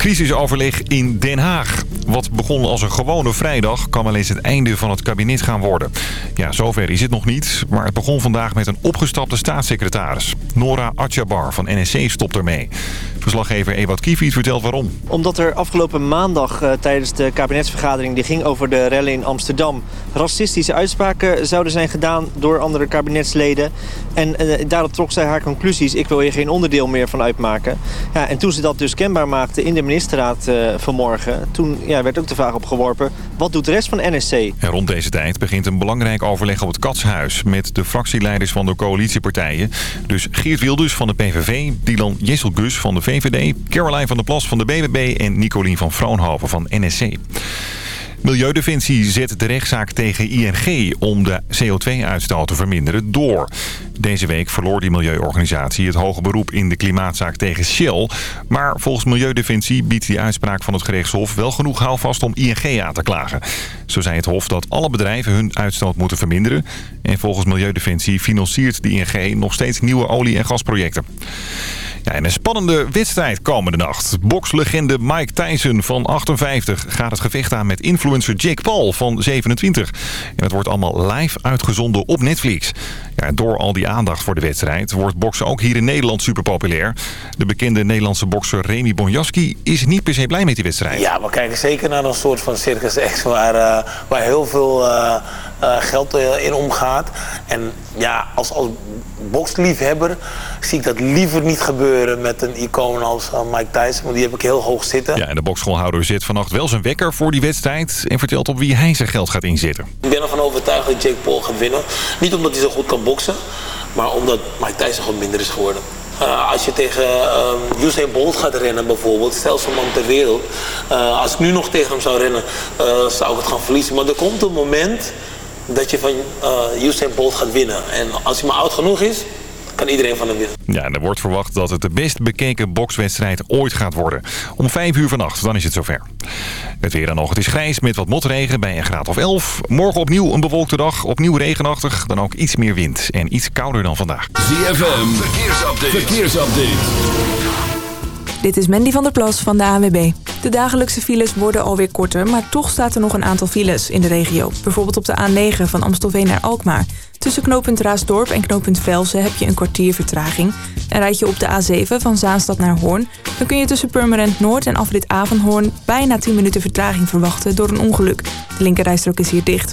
Crisisoverleg in Den Haag. Wat begon als een gewone vrijdag kan wel eens het einde van het kabinet gaan worden. Ja, zover is het nog niet, maar het begon vandaag met een opgestapte staatssecretaris. Nora Atjabar van NSC stopt ermee. Verslaggever Ewout Kiefiet vertelt waarom. Omdat er afgelopen maandag uh, tijdens de kabinetsvergadering... die ging over de rellen in Amsterdam... racistische uitspraken zouden zijn gedaan door andere kabinetsleden. En uh, daarop trok zij haar conclusies. Ik wil hier geen onderdeel meer van uitmaken. Ja, en toen ze dat dus kenbaar maakte in de ministerraad uh, vanmorgen... toen ja, werd ook de vraag opgeworpen... wat doet de rest van NSC? En rond deze tijd begint een belangrijk overleg op het Katshuis... met de fractieleiders van de coalitiepartijen. Dus Geert Wilders van de PVV, Dylan Jesselgus van de VVD... Caroline van der Plas van de BBB en Nicolien van Vroonhoven van NSC. Milieudefensie zet de rechtszaak tegen ING om de CO2-uitstoot te verminderen door. Deze week verloor die milieuorganisatie het hoge beroep in de klimaatzaak tegen Shell. Maar volgens Milieudefensie biedt die uitspraak van het gerechtshof wel genoeg houvast om ING aan te klagen. Zo zei het hof dat alle bedrijven hun uitstoot moeten verminderen. En volgens Milieudefensie financiert de ING nog steeds nieuwe olie- en gasprojecten. Ja, en een spannende wedstrijd komende nacht. Bokslegende Mike Tyson van 58 gaat het gevecht aan met influencer Jake Paul van 27. En het wordt allemaal live uitgezonden op Netflix. Ja, door al die aandacht voor de wedstrijd wordt boksen ook hier in Nederland super populair. De bekende Nederlandse bokser Remy Bonjaski is niet per se blij met die wedstrijd. Ja, we kijken zeker naar een soort van Circus X waar, uh, waar heel veel uh, uh, geld in omgaat. En ja, als, als boksliefhebber zie ik dat liever niet gebeuren met een icoon als Mike Tyson. Want die heb ik heel hoog zitten. Ja, en de bokschoolhouder zit vannacht wel zijn wekker voor die wedstrijd en vertelt op wie hij zijn geld gaat inzetten. Ik ben ervan overtuigd dat Jake Paul gaat winnen. Niet omdat hij zo goed kan boksen, maar omdat Mike Tyson gewoon minder is geworden. Uh, als je tegen uh, Usain Bolt gaat rennen bijvoorbeeld, stelste man ter wereld. Uh, als ik nu nog tegen hem zou rennen, zou ik het gaan verliezen. Maar er komt een moment dat je van Usain Bolt gaat winnen. En als hij maar oud genoeg is, kan iedereen van hem winnen. Ja, en er wordt verwacht dat het de best bekeken bokswedstrijd ooit gaat worden. Om 5 uur vannacht, dan is het zover. Het weer dan nog. Het is grijs met wat motregen bij een graad of 11. Morgen opnieuw een bewolkte dag, opnieuw regenachtig. Dan ook iets meer wind en iets kouder dan vandaag. ZFM, verkeersupdate. verkeersupdate. Dit is Mandy van der Plas van de ANWB. De dagelijkse files worden alweer korter, maar toch staat er nog een aantal files in de regio. Bijvoorbeeld op de A9 van Amstelveen naar Alkmaar. Tussen knooppunt Raasdorp en knooppunt Velsen heb je een kwartier vertraging. En rijd je op de A7 van Zaanstad naar Hoorn... dan kun je tussen Purmerend Noord en afrit Avonhoorn... bijna 10 minuten vertraging verwachten door een ongeluk. De linkerrijstrook is hier dicht.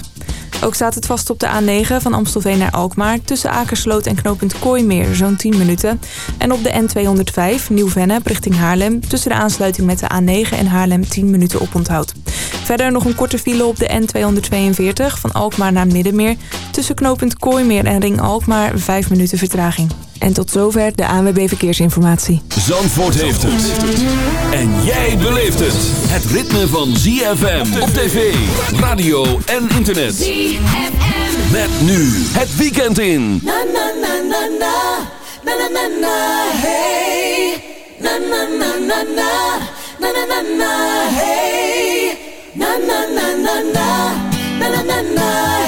Ook staat het vast op de A9 van Amstelveen naar Alkmaar... tussen Akersloot en knooppunt Kooimeer, zo'n 10 minuten. En op de N205, Nieuw-Vennep, richting Haarlem... tussen de aansluiting met de A9 en Haarlem 10 minuten oponthoud. Verder nog een korte file op de N242 van Alkmaar naar Middenmeer... tussen knooppunt Kooimeer en Ring Alkmaar 5 minuten vertraging. En tot zover de ANWB Verkeersinformatie. Zandvoort heeft het. En jij beleeft het. Het ritme van ZFM op tv, radio en internet. ZFM. Met nu het weekend in. Na na na na na. Na na na na hey. Na na na na na. Na na na na hey. Na na na na na. Na na na na hey.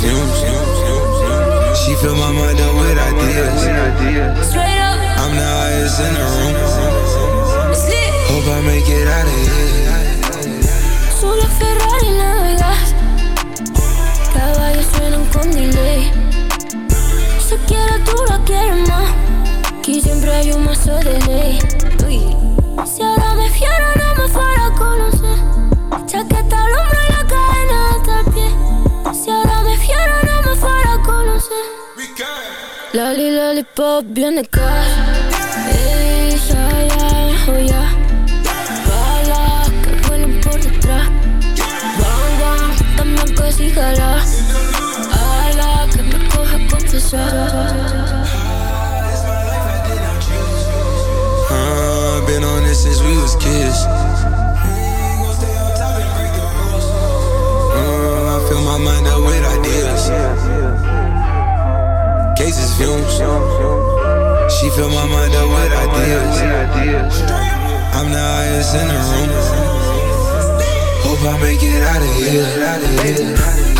fumes. She fill my mind up with ideas. Straight up, I'm the highest in the room. Hope I make it out of here. Solo Ferrari navegas. Caballos suenan con delay. Se quiere, tú la quieres más. Aquí siempre hay un mazo de ley. Uy. Lollipop, viene cash. Cases fumes. She fill my mind up with ideas. I'm the highest in the room. Hope I make it. Out of here.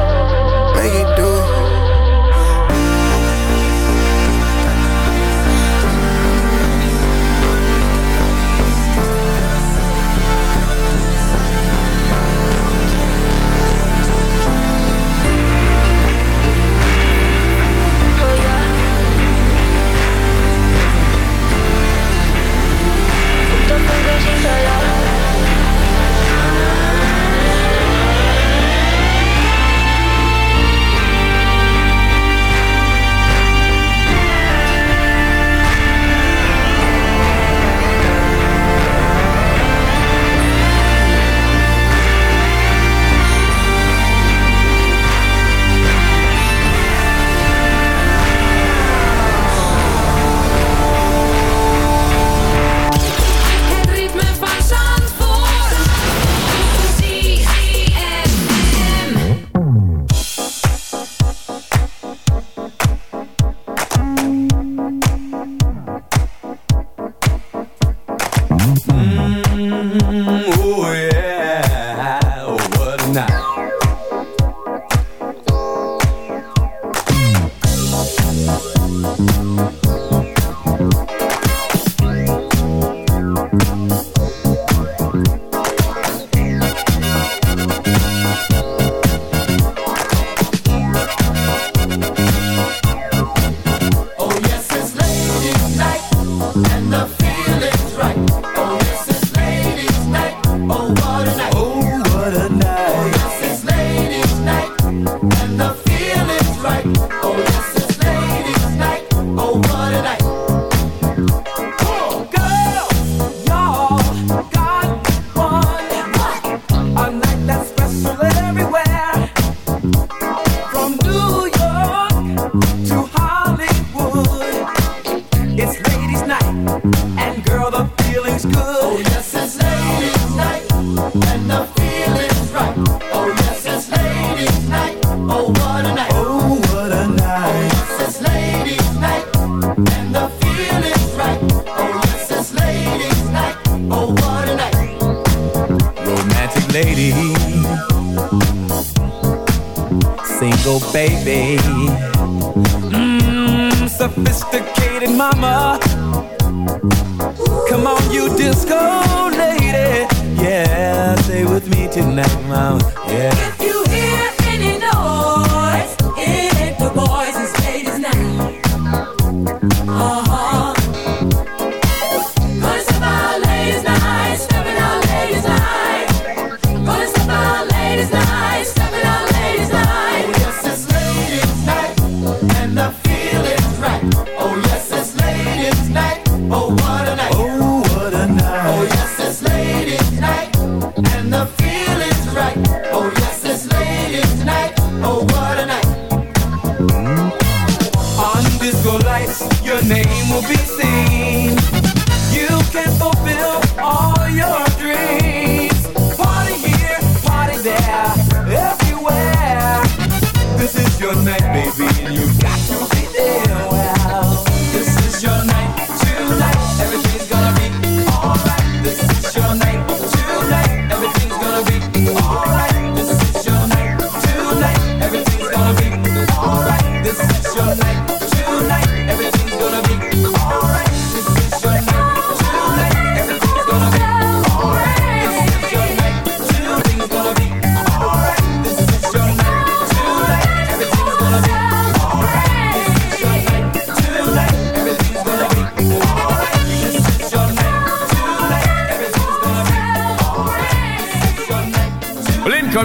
También your name will be seen.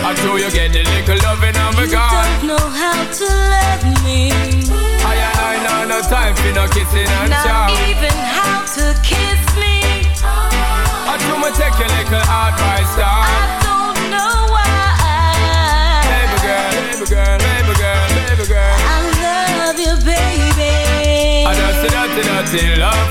I know you get the little loving of a You God. don't know how to love me. I and I know no time for no kissing and Not chow. even how to kiss me. I do me take your little advice down. I don't know why. Baby girl, baby girl, baby girl, baby girl. I love you, baby. I just dirty, dirty love.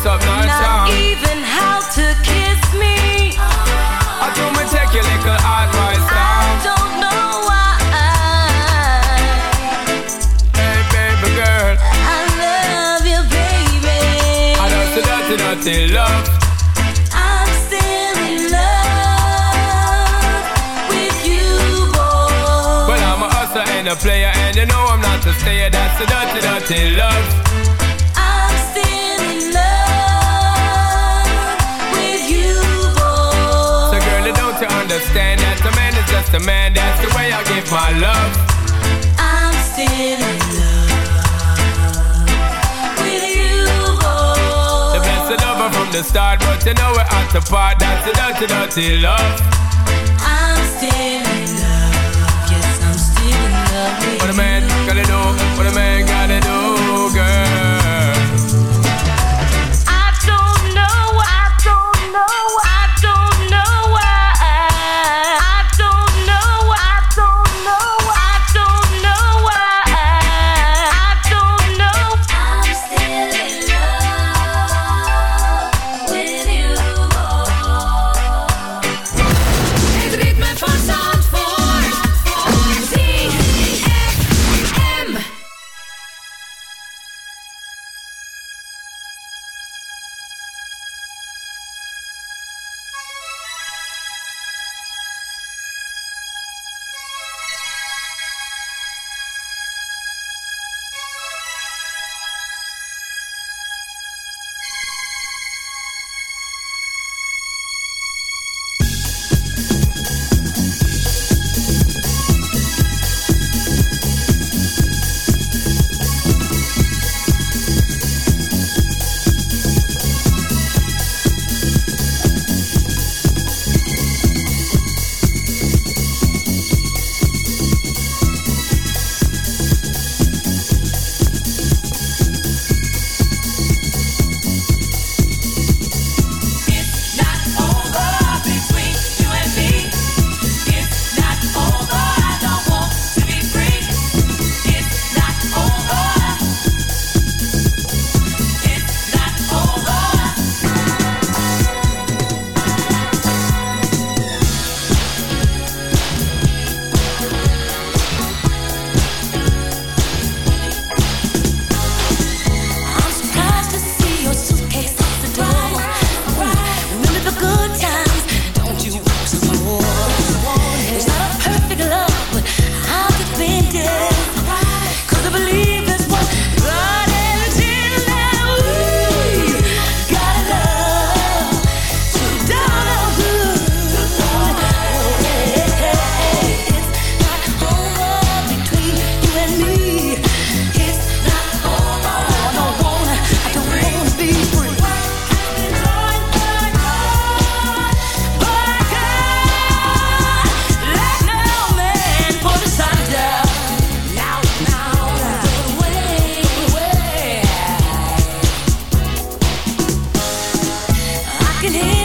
kiss up, no Not charm. even how to kiss me. I do me take your little advice I don't know why. Hey, baby girl. I love you, baby. I just a dirty, dirty love. I'm still in love with you, boy. Well, I'm a hustler and a player, and you know I'm not a stayer. That's a dirty, dirty love. Just a man? That's the way I give my love. I'm still in love with you, boy. The best of lover from the start, but you know we're at the part. That's the dirty, dirty love. I'm still in love. Yes, I'm still in love with What a man gotta do, what a man gotta do, girl.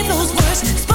Those words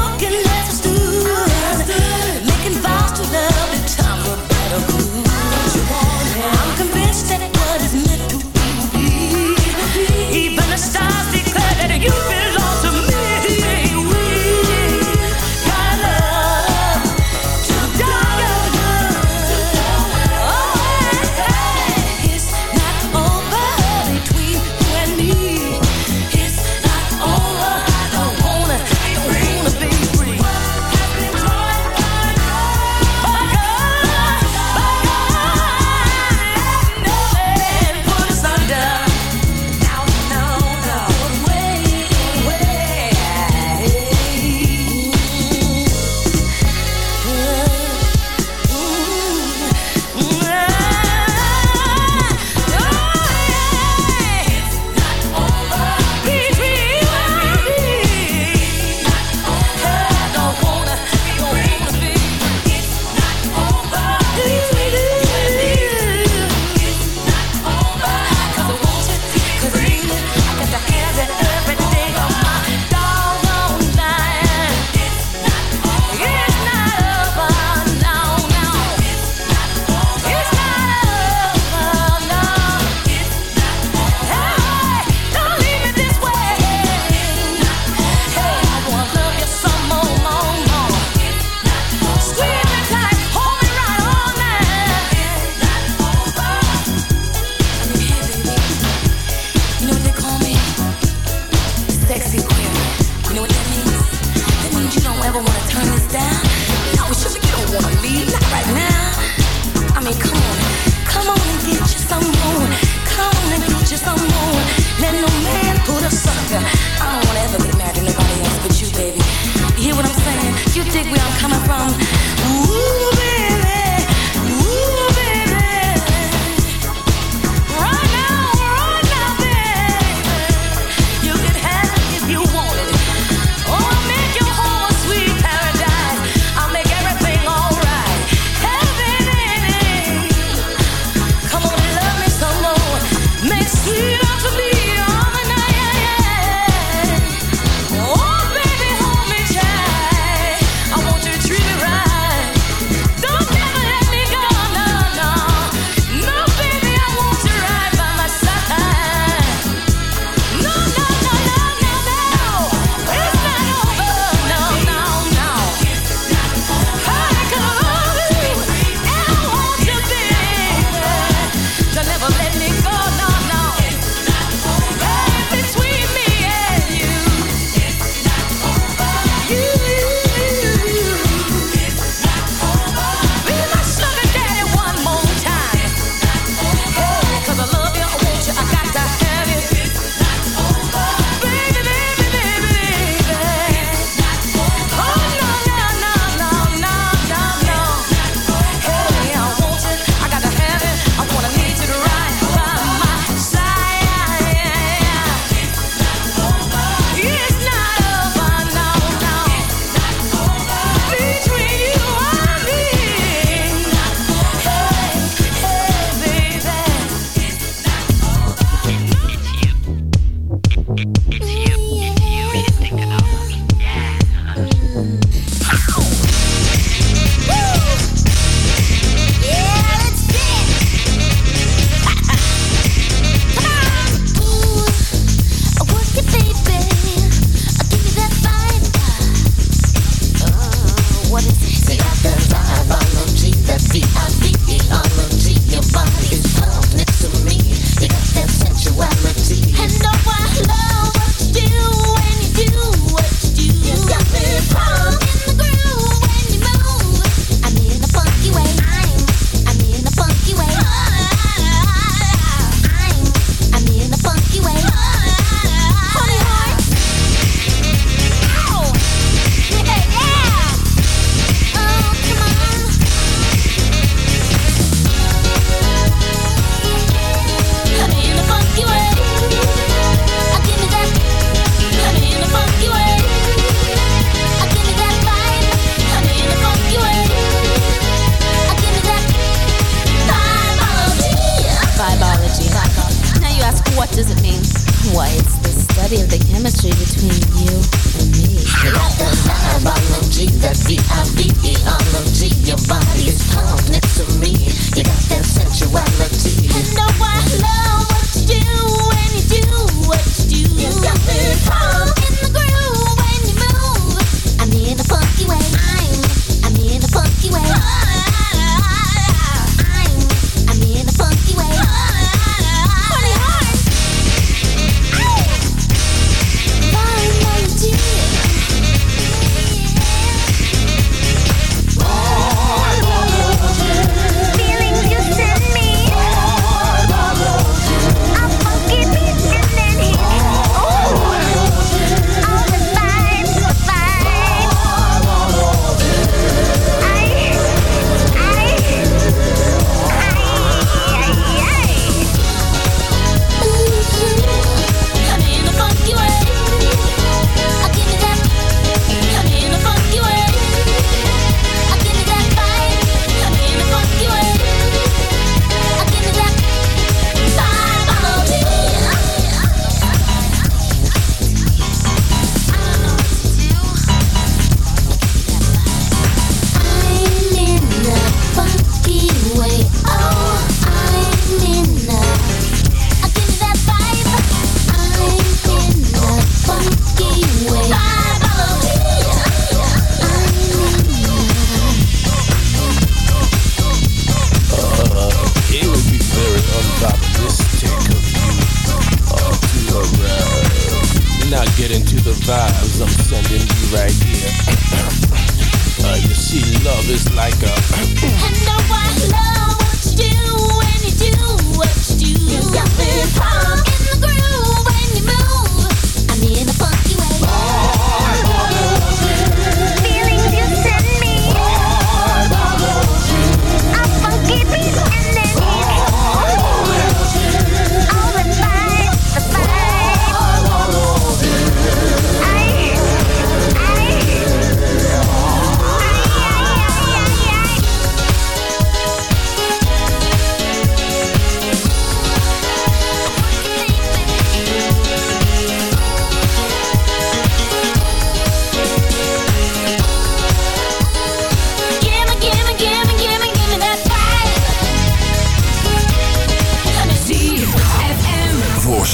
I'm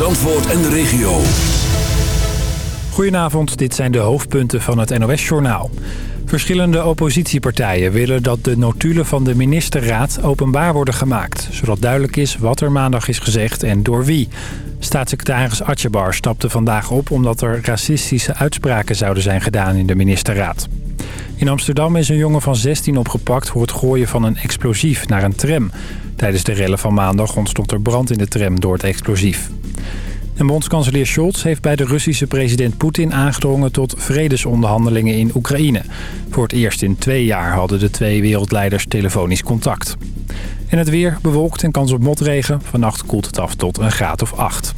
Zandvoort en de regio. Goedenavond, dit zijn de hoofdpunten van het NOS-journaal. Verschillende oppositiepartijen willen dat de notulen van de ministerraad openbaar worden gemaakt... zodat duidelijk is wat er maandag is gezegd en door wie. Staatssecretaris Atjebar stapte vandaag op omdat er racistische uitspraken zouden zijn gedaan in de ministerraad. In Amsterdam is een jongen van 16 opgepakt voor het gooien van een explosief naar een tram. Tijdens de rellen van maandag ontstond er brand in de tram door het explosief. En bondskanselier Scholz heeft bij de Russische president Poetin aangedrongen tot vredesonderhandelingen in Oekraïne. Voor het eerst in twee jaar hadden de twee wereldleiders telefonisch contact. En het weer bewolkt en kans op motregen. Vannacht koelt het af tot een graad of acht.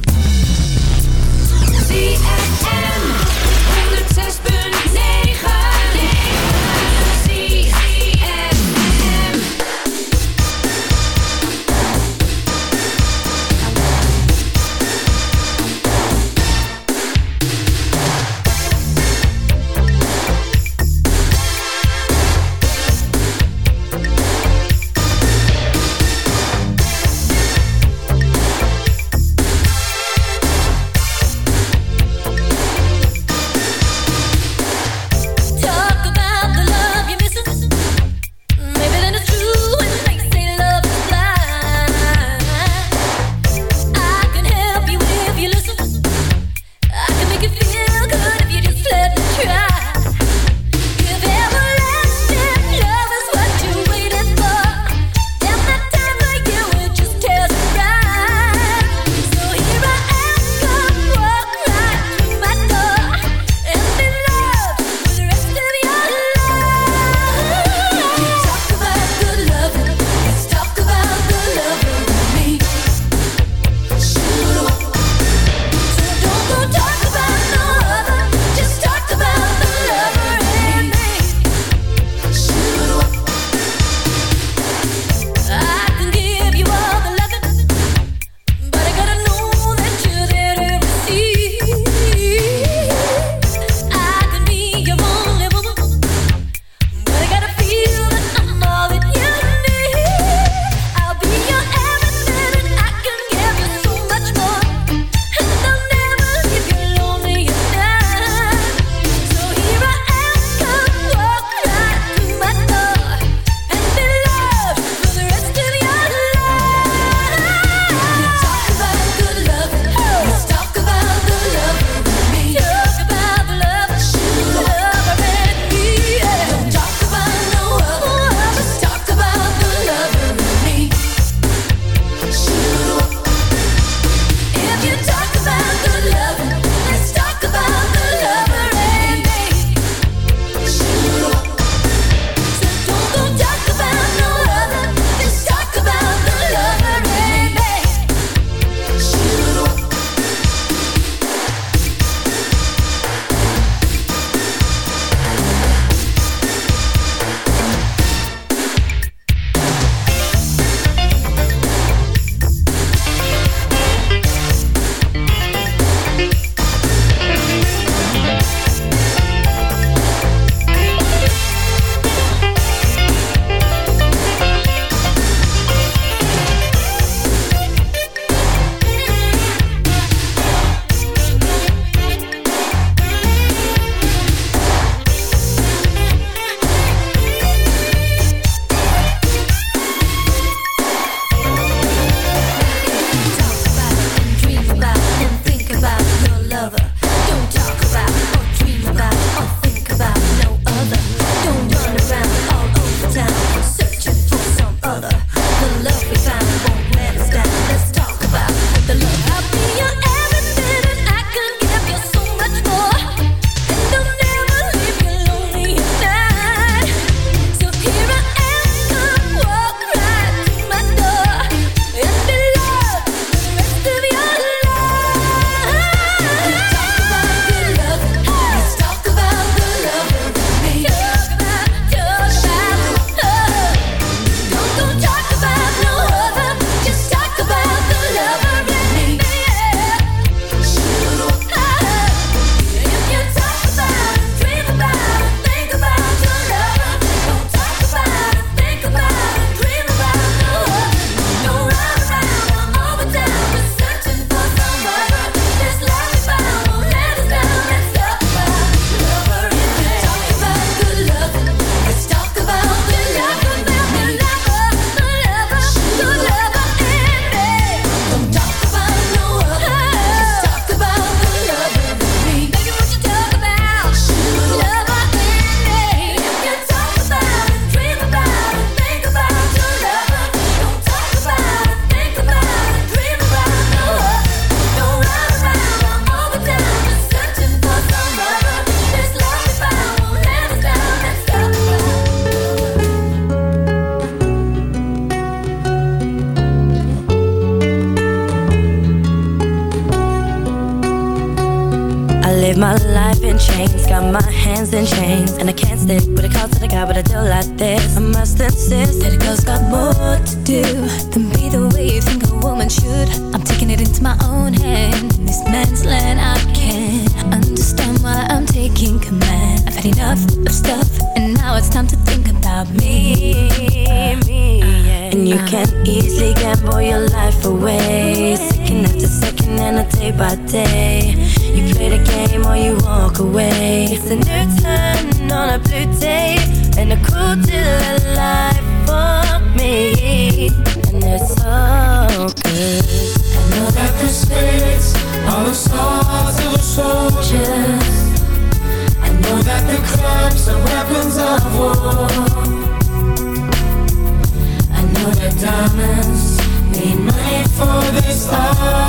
Life got my hands in chains, and I can't stick with a call to the guy, but I do like this. I must insist that a girl's got more to do than be the way you think a woman should. I'm taking it into my own hand. In this man's land, I can't understand why I'm taking command. I've had enough of stuff, and now it's time to think about me. me yeah. And you can easily gamble your life away, second after and a day by day. You play the game or you walk away. It's a new turn on a blue day, and a cool deal of life for me, and it's so good. I know that the spirits are the stars of the soldiers. I know that the clubs are weapons of war. I know that diamonds need money for this art,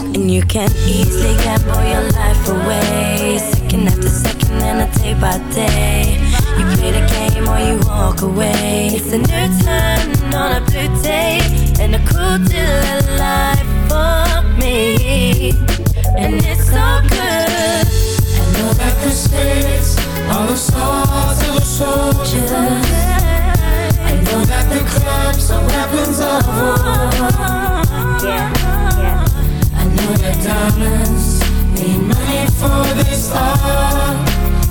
And you can easily gamble your life away. Second after second and a day by day. You play the game or you walk away. It's a new turn on a blue day and a cool deal of life for me. And it's so good. I know that the spirits are the stars of the soldiers. Diamonds need money for this art.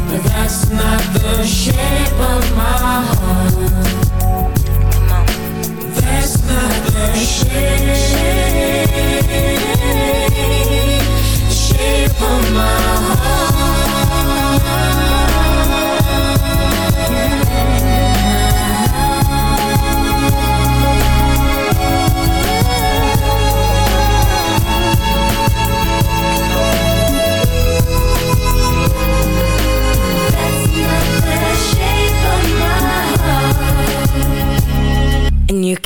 But that's not the shape of my heart. That's not the shape, shape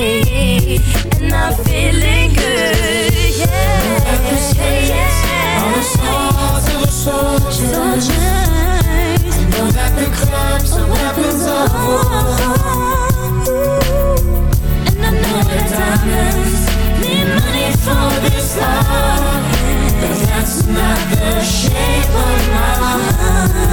And I'm feeling good, yeah All the stars of the soldiers. I know that the clubs are weapons of war. And I know that diamonds need money for this art But that's not the shape of my heart.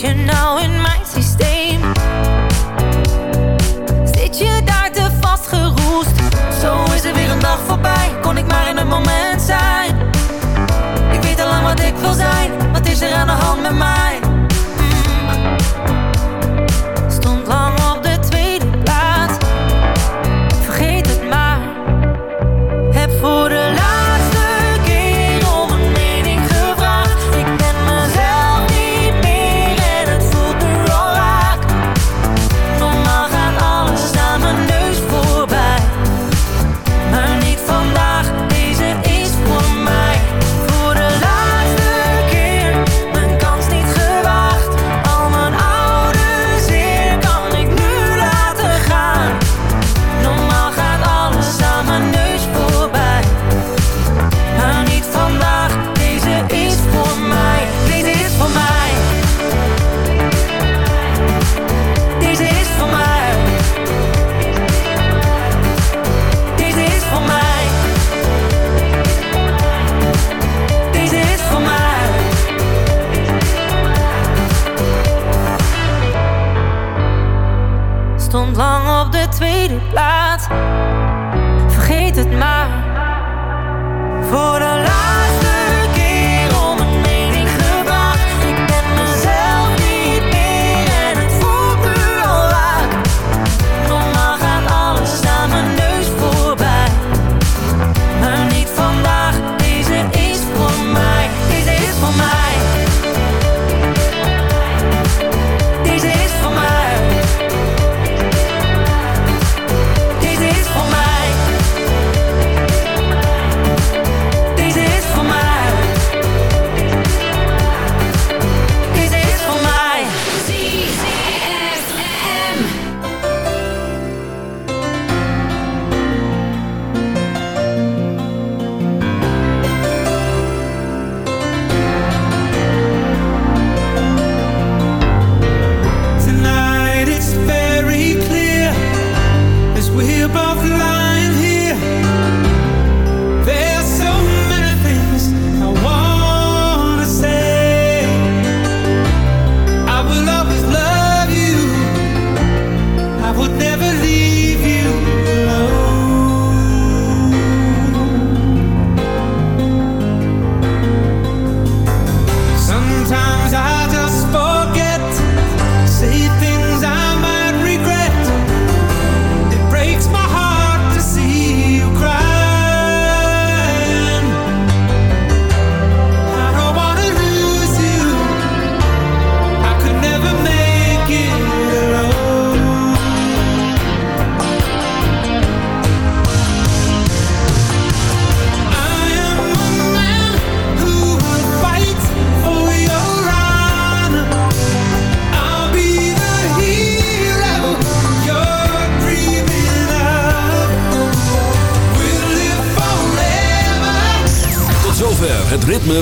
je nou in mijn systeem? Zit je daar te vastgeroest? Zo is er weer een dag voorbij, kon ik maar in een moment zijn. Ik weet al lang wat ik wil zijn, wat is er aan de hand met mij?